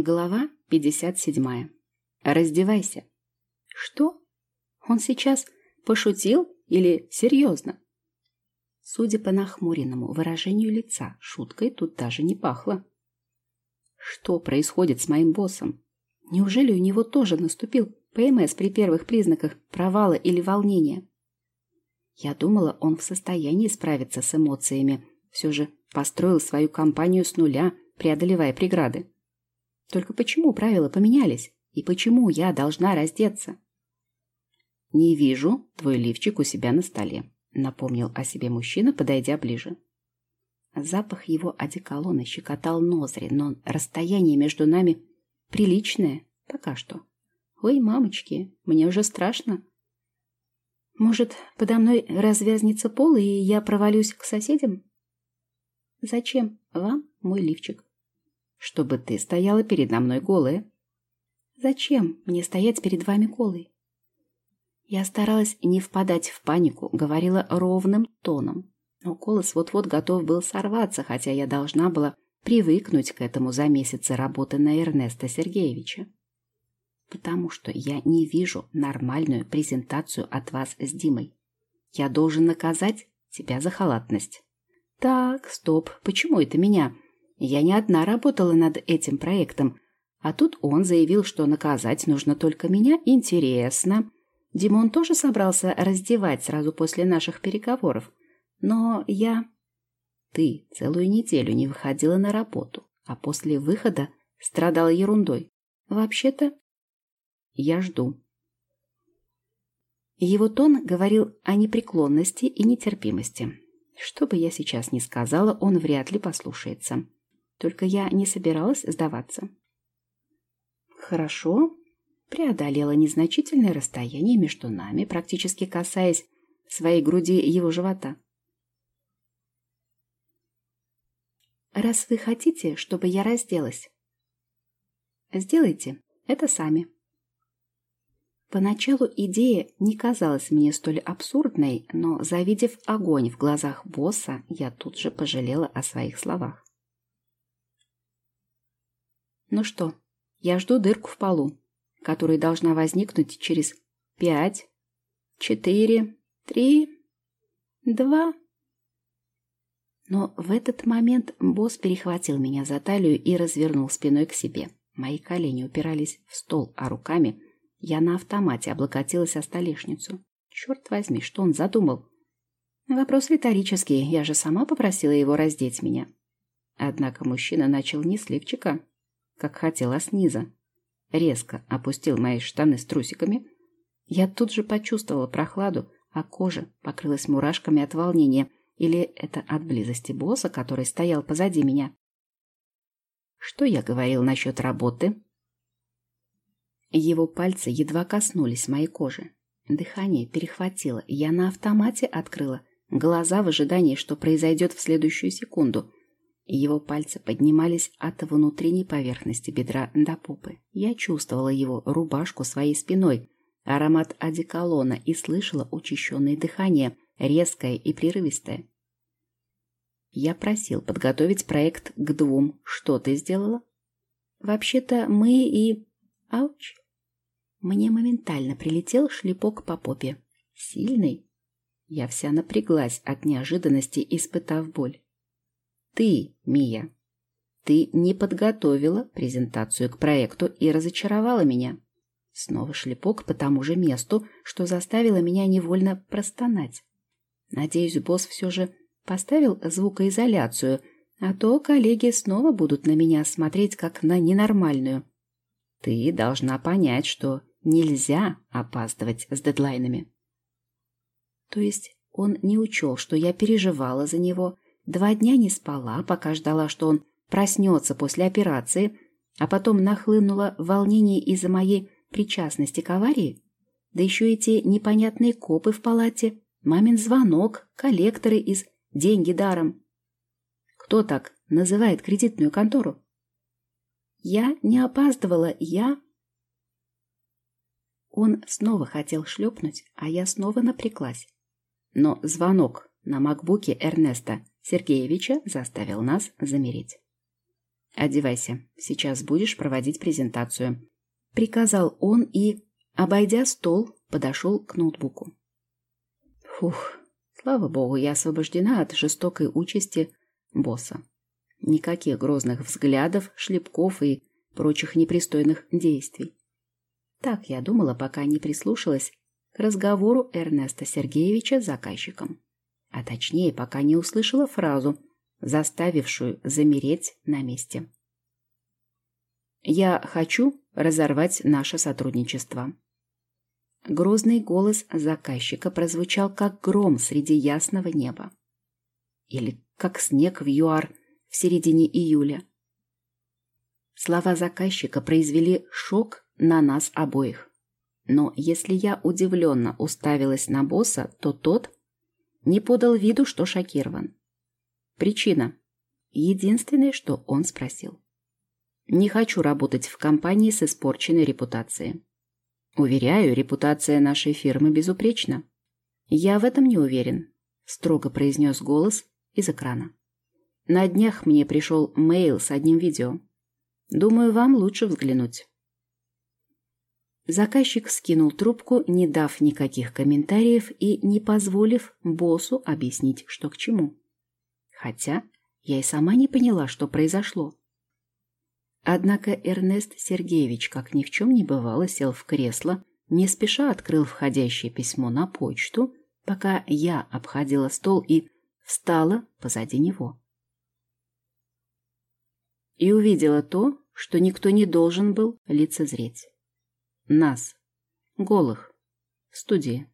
Глава 57. Раздевайся. Что? Он сейчас пошутил или серьезно? Судя по нахмуренному выражению лица, шуткой тут даже не пахло. Что происходит с моим боссом? Неужели у него тоже наступил ПМС при первых признаках провала или волнения? Я думала, он в состоянии справиться с эмоциями. Все же построил свою компанию с нуля, преодолевая преграды. Только почему правила поменялись? И почему я должна раздеться? «Не вижу твой лифчик у себя на столе», — напомнил о себе мужчина, подойдя ближе. Запах его одеколона щекотал ноздри, но расстояние между нами приличное пока что. Ой, мамочки, мне уже страшно. Может, подо мной развязнется пол, и я провалюсь к соседям? Зачем вам мой лифчик? Чтобы ты стояла передо мной голая. Зачем мне стоять перед вами голой? Я старалась не впадать в панику, говорила ровным тоном. Но голос вот-вот готов был сорваться, хотя я должна была привыкнуть к этому за месяцы работы на Эрнеста Сергеевича. Потому что я не вижу нормальную презентацию от вас с Димой. Я должен наказать тебя за халатность. Так, стоп, почему это меня? Я не одна работала над этим проектом. А тут он заявил, что наказать нужно только меня. Интересно. Димон тоже собрался раздевать сразу после наших переговоров. Но я... Ты целую неделю не выходила на работу, а после выхода страдала ерундой. Вообще-то я жду. Его тон говорил о непреклонности и нетерпимости. Что бы я сейчас ни сказала, он вряд ли послушается. Только я не собиралась сдаваться. Хорошо. Преодолела незначительное расстояние между нами, практически касаясь своей груди его живота. Раз вы хотите, чтобы я разделась, сделайте это сами. Поначалу идея не казалась мне столь абсурдной, но, завидев огонь в глазах босса, я тут же пожалела о своих словах. Ну что, я жду дырку в полу, которая должна возникнуть через пять, четыре, три, два. Но в этот момент босс перехватил меня за талию и развернул спиной к себе. Мои колени упирались в стол, а руками я на автомате облокотилась о столешницу. Черт возьми, что он задумал? Вопрос риторический, я же сама попросила его раздеть меня. Однако мужчина начал не с лифчика, как хотела снизу. Резко опустил мои штаны с трусиками. Я тут же почувствовала прохладу, а кожа покрылась мурашками от волнения. Или это от близости босса, который стоял позади меня? Что я говорил насчет работы? Его пальцы едва коснулись моей кожи. Дыхание перехватило. Я на автомате открыла глаза в ожидании, что произойдет в следующую секунду. Его пальцы поднимались от внутренней поверхности бедра до попы. Я чувствовала его рубашку своей спиной, аромат одеколона и слышала учащенное дыхание, резкое и прерывистое. Я просил подготовить проект к двум. Что ты сделала? Вообще-то мы и... Ауч! Мне моментально прилетел шлепок по попе. Сильный. Я вся напряглась от неожиданности, испытав боль. Ты, Мия, ты не подготовила презентацию к проекту и разочаровала меня. Снова шлепок по тому же месту, что заставило меня невольно простонать. Надеюсь, босс все же поставил звукоизоляцию, а то коллеги снова будут на меня смотреть как на ненормальную. Ты должна понять, что нельзя опаздывать с дедлайнами. То есть он не учел, что я переживала за него, Два дня не спала, пока ждала, что он проснется после операции, а потом нахлынуло волнение из-за моей причастности к аварии. Да еще эти непонятные копы в палате, мамин звонок, коллекторы из «деньги даром». Кто так называет кредитную контору? Я не опаздывала, я... Он снова хотел шлепнуть, а я снова напряглась. Но звонок на макбуке Эрнеста Сергеевича заставил нас замереть. Одевайся, сейчас будешь проводить презентацию. Приказал он и, обойдя стол, подошел к ноутбуку. Фух, слава богу, я освобождена от жестокой участи босса. Никаких грозных взглядов, шлепков и прочих непристойных действий. Так я думала, пока не прислушалась к разговору Эрнеста Сергеевича с заказчиком. А точнее, пока не услышала фразу, заставившую замереть на месте. «Я хочу разорвать наше сотрудничество». Грозный голос заказчика прозвучал как гром среди ясного неба. Или как снег в ЮАР в середине июля. Слова заказчика произвели шок на нас обоих. Но если я удивленно уставилась на босса, то тот не подал виду, что шокирован. Причина. Единственное, что он спросил. Не хочу работать в компании с испорченной репутацией. Уверяю, репутация нашей фирмы безупречна. Я в этом не уверен, строго произнес голос из экрана. На днях мне пришел мейл с одним видео. Думаю, вам лучше взглянуть. Заказчик скинул трубку, не дав никаких комментариев и не позволив боссу объяснить, что к чему. Хотя я и сама не поняла, что произошло. Однако Эрнест Сергеевич, как ни в чем не бывало, сел в кресло, не спеша открыл входящее письмо на почту, пока я обходила стол и встала позади него и увидела то, что никто не должен был лицезреть. Нас, голых, в студии.